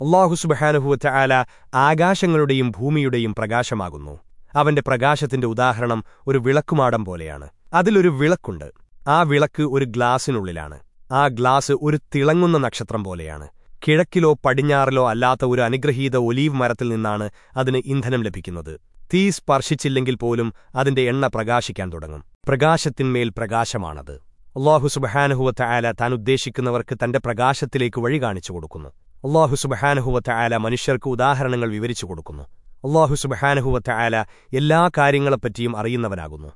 അള്ളാഹു സുബഹാനുഹുവറ്റ ആല ആകാശങ്ങളുടെയും ഭൂമിയുടെയും പ്രകാശമാകുന്നു. അവന്റെ പ്രകാശത്തിന്റെ ഉദാഹരണം ഒരു വിളക്കുമാടം പോലെയാണ്. അതിലൊരു വിളക്കുണ്ട്. ആ വിളക്ക് ഒരു ഗ്ലാസിനുള്ളിലാണ് ആ ഗ്ലാസ് ഒരു തിളങ്ങുന്ന നക്ഷത്രം പോലെയാണ്. കിഴക്കിലോ പടിഞ്ഞാറിലോ അല്ലാത്ത ഒരു അനുഗ്രഹീത ഒലീവ് മരത്തിൽ നിന്നാണ് അതിന് ഇന്ധനം ലഭിക്കുന്നത്. തീ സ്പർശിച്ചില്ലെങ്കിൽ പോലും അതിന്റെ എണ്ണ പ്രകാശിക്കാൻ തുടങ്ങും. പ്രകാശത്തിന്മേൽ പ്രകാശമാണത്. അള്ളാഹു സുബഹാനുഹുവത്ത ആല താൻ ഉദ്ദേശിക്കുന്നവർക്ക് തന്റെ പ്രകാശത്തിലേക്ക് വഴി കാണിച്ചു കൊടുക്കുന്നു. അള്ളാഹു സുബഹാനഹുവത്ത ആല മനുഷ്യർക്ക് ഉദാഹരണങ്ങൾ വിവരിച്ചു കൊടുക്കുന്നു. അള്ളാഹു സുബഹാനഹുവത്ത ആല എല്ലാ കാര്യങ്ങളെപ്പറ്റിയും അറിയുന്നവനാകുന്നു.